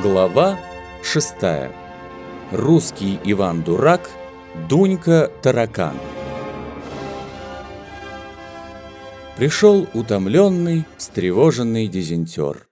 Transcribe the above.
Глава 6. Русский Иван Дурак, Дунька Таракан. Пришел утомленный, встревоженный дизентер.